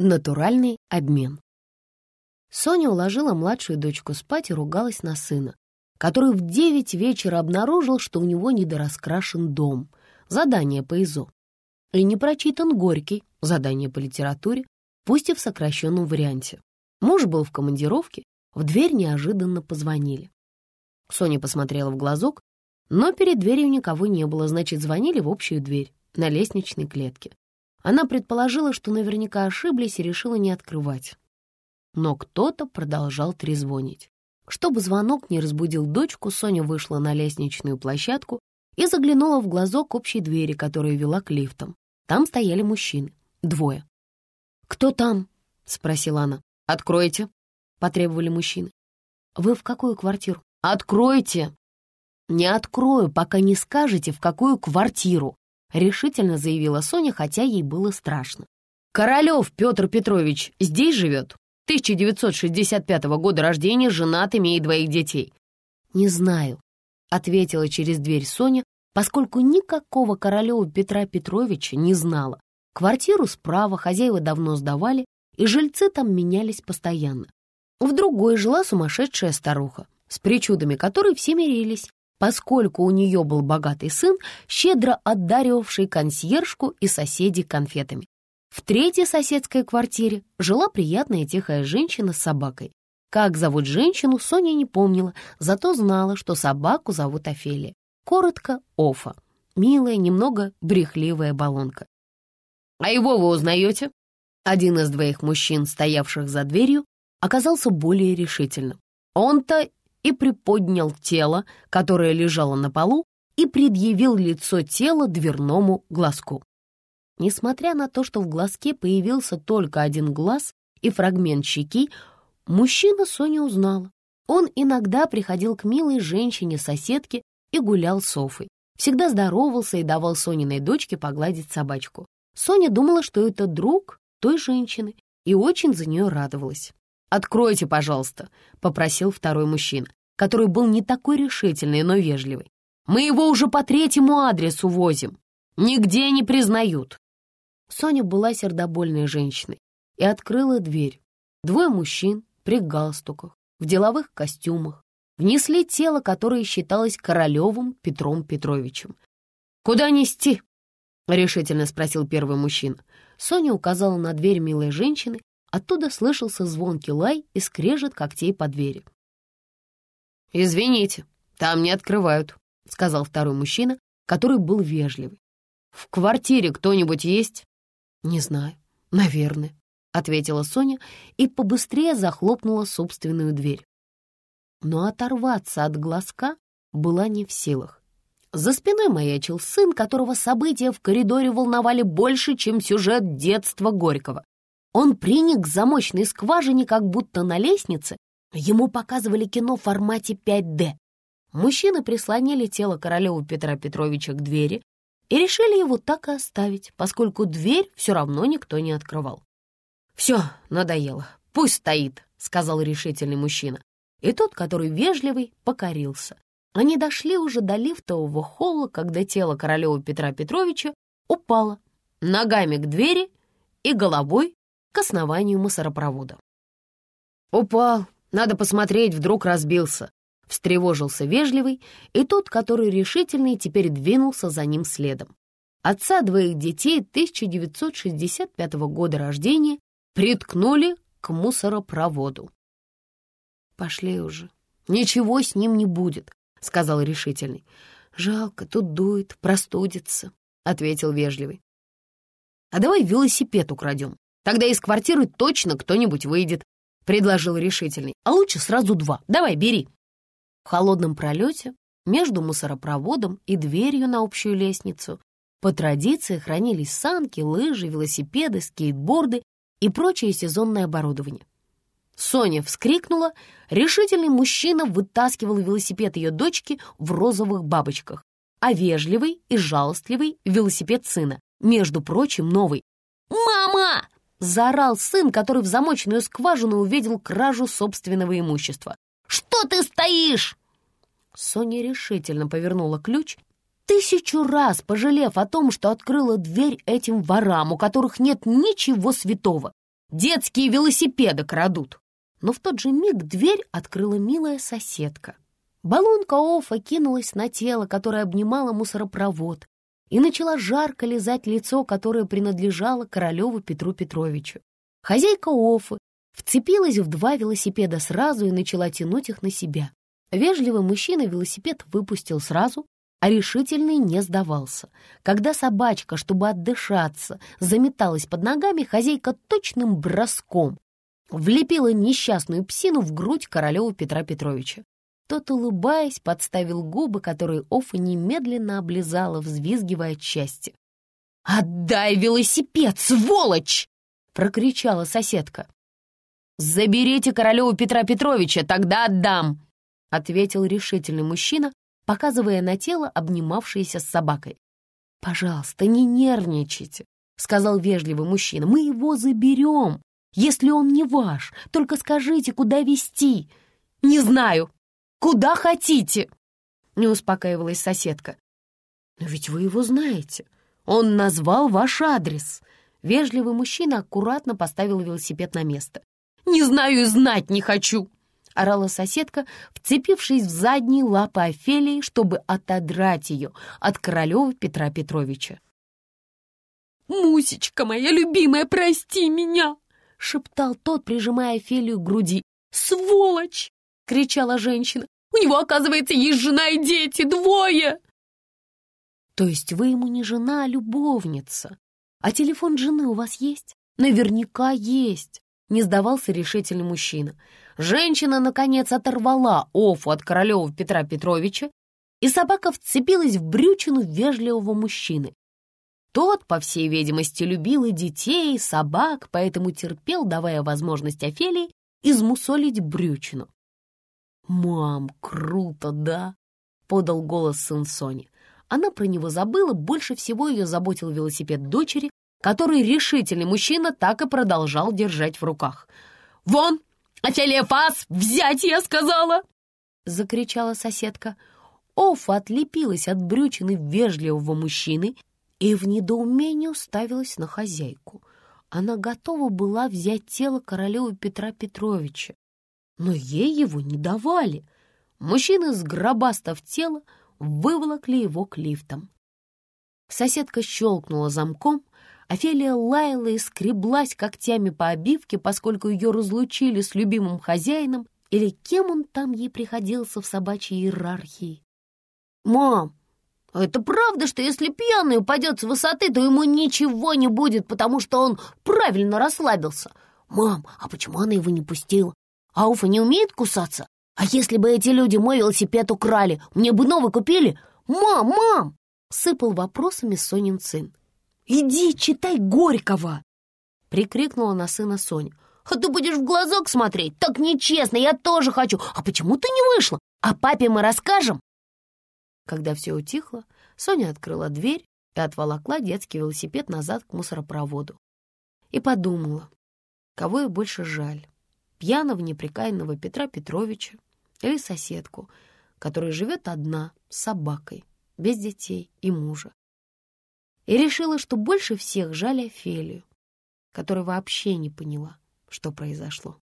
Натуральный обмен. Соня уложила младшую дочку спать и ругалась на сына, который в девять вечера обнаружил, что у него недораскрашен дом, задание по ИЗО, и не прочитан Горький, задание по литературе, пусть и в сокращенном варианте. Муж был в командировке, в дверь неожиданно позвонили. Соня посмотрела в глазок, но перед дверью никого не было, значит, звонили в общую дверь на лестничной клетке. Она предположила, что наверняка ошиблись и решила не открывать. Но кто-то продолжал трезвонить. Чтобы звонок не разбудил дочку, Соня вышла на лестничную площадку и заглянула в глазок общей двери, которая вела к лифтам. Там стояли мужчины. Двое. «Кто там?» — спросила она. «Откройте», — потребовали мужчины. «Вы в какую квартиру?» «Откройте!» «Не открою, пока не скажете, в какую квартиру», — решительно заявила Соня, хотя ей было страшно. «Королев Петр Петрович здесь живет? 1965 года рождения, женат, имеет двоих детей». «Не знаю», — ответила через дверь Соня, поскольку никакого Королева Петра Петровича не знала. Квартиру справа хозяева давно сдавали, и жильцы там менялись постоянно. В другой жила сумасшедшая старуха, с причудами которой все мирились, поскольку у нее был богатый сын, щедро одаривавший консьержку и соседей конфетами. В третьей соседской квартире жила приятная тихая женщина с собакой. Как зовут женщину, Соня не помнила, зато знала, что собаку зовут Офелия. Коротко — Офа. Милая, немного брехливая баллонка. «А его вы узнаете?» Один из двоих мужчин, стоявших за дверью, оказался более решительным. Он-то и приподнял тело, которое лежало на полу, и предъявил лицо тела дверному глазку. Несмотря на то, что в глазке появился только один глаз и фрагмент щеки, мужчина Соня узнала. Он иногда приходил к милой женщине-соседке и гулял с Софой. Всегда здоровался и давал Сониной дочке погладить собачку. Соня думала, что это друг той женщины, и очень за нее радовалась. «Откройте, пожалуйста», — попросил второй мужчина, который был не такой решительный, но вежливый. «Мы его уже по третьему адресу возим. Нигде не признают». Соня была сердобольной женщиной и открыла дверь. Двое мужчин при галстуках, в деловых костюмах, внесли тело, которое считалось Королевым Петром Петровичем. «Куда нести?» — решительно спросил первый мужчина. Соня указала на дверь милой женщины, Оттуда слышался звонкий лай и скрежет когтей по двери. «Извините, там не открывают», — сказал второй мужчина, который был вежливый. «В квартире кто-нибудь есть?» «Не знаю, наверное», — ответила Соня и побыстрее захлопнула собственную дверь. Но оторваться от глазка была не в силах. За спиной маячил сын, которого события в коридоре волновали больше, чем сюжет детства Горького. Он приник к замочной скважине, как будто на лестнице. Ему показывали кино в формате 5D. Мужчины прислонили тело Королева Петра Петровича к двери и решили его так и оставить, поскольку дверь все равно никто не открывал. «Все, надоело, пусть стоит», — сказал решительный мужчина. И тот, который вежливый, покорился. Они дошли уже до лифтового холла, когда тело Королева Петра Петровича упало ногами к двери и головой к основанию мусоропровода. «Упал, надо посмотреть, вдруг разбился», — встревожился вежливый, и тот, который решительный, теперь двинулся за ним следом. Отца двоих детей 1965 года рождения приткнули к мусоропроводу. «Пошли уже, ничего с ним не будет», — сказал решительный. «Жалко, тут дует, простудится», — ответил вежливый. «А давай велосипед украдем», Тогда из квартиры точно кто-нибудь выйдет», — предложил решительный. «А лучше сразу два. Давай, бери». В холодном пролете между мусоропроводом и дверью на общую лестницу по традиции хранились санки, лыжи, велосипеды, скейтборды и прочее сезонное оборудование. Соня вскрикнула, решительный мужчина вытаскивал велосипед ее дочки в розовых бабочках, а вежливый и жалостливый велосипед сына, между прочим, новый. «Мама!» Заорал сын, который в замочную скважину увидел кражу собственного имущества. «Что ты стоишь?» Соня решительно повернула ключ, тысячу раз пожалев о том, что открыла дверь этим ворам, у которых нет ничего святого. детские велосипеды крадут. Но в тот же миг дверь открыла милая соседка. Баллонка Офа кинулась на тело, которое обнимало мусоропровод, и начала жарко лизать лицо, которое принадлежало королеву Петру Петровичу. Хозяйка Офы вцепилась в два велосипеда сразу и начала тянуть их на себя. Вежливый мужчина велосипед выпустил сразу, а решительный не сдавался. Когда собачка, чтобы отдышаться, заметалась под ногами, хозяйка точным броском влепила несчастную псину в грудь королеву Петра Петровича. Тот, улыбаясь, подставил губы, которые Офа немедленно облизала, взвизгивая от счастья. «Отдай велосипед, сволочь!» — прокричала соседка. «Заберите королеву Петра Петровича, тогда отдам!» — ответил решительный мужчина, показывая на тело, обнимавшееся с собакой. «Пожалуйста, не нервничайте», — сказал вежливый мужчина. «Мы его заберем, если он не ваш. Только скажите, куда везти?» «Не знаю. Куда хотите?» — не успокаивалась соседка. «Но ведь вы его знаете. Он назвал ваш адрес». Вежливый мужчина аккуратно поставил велосипед на место. «Не знаю и знать не хочу!» — орала соседка, вцепившись в задние лапы Офелии, чтобы отодрать ее от королева Петра Петровича. «Мусечка моя любимая, прости меня!» — шептал тот, прижимая Офелию к груди. «Сволочь!» — кричала женщина. «У него, оказывается, есть жена и дети, двое!» «То есть вы ему не жена, а любовница? А телефон жены у вас есть?» «Наверняка есть!» — не сдавался решительный мужчина. Женщина, наконец, оторвала Офу от королева Петра Петровича, и собака вцепилась в брючину вежливого мужчины. Тот, по всей видимости, любил и детей, и собак, поэтому терпел, давая возможность Офелии измусолить брючину. «Мам, круто, да?» — подал голос сын Сони. Она про него забыла, больше всего ее заботил велосипед дочери, который решительный мужчина так и продолжал держать в руках. «Вон! Офелия Фас! Взять, я сказала!» — закричала соседка. Офа отлепилась от брючины вежливого мужчины и в недоумении уставилась на хозяйку. Она готова была взять тело королевы Петра Петровича, но ей его не давали. Мужчины, сгробастав тело, выволокли его к лифтам. Соседка щелкнула замком, Офелия лаяла и скреблась когтями по обивке, поскольку ее разлучили с любимым хозяином или кем он там ей приходился в собачьей иерархии. «Мам, это правда, что если пьяный упадет с высоты, то ему ничего не будет, потому что он правильно расслабился? Мам, а почему она его не пустила? Ауфа не умеет кусаться? А если бы эти люди мой велосипед украли, мне бы новый купили? Мам, мам!» Сыпал вопросами Сонин сын. «Иди, читай Горького!» — прикрикнула на сына Соня. «А ты будешь в глазок смотреть? Так нечестно, я тоже хочу! А почему ты не вышла? А папе мы расскажем?» Когда все утихло, Соня открыла дверь и отволокла детский велосипед назад к мусоропроводу. И подумала, кого ей больше жаль, пьяного неприкаянного Петра Петровича или соседку, которая живет одна, с собакой, без детей и мужа и решила, что больше всех жаль Офелию, которая вообще не поняла, что произошло.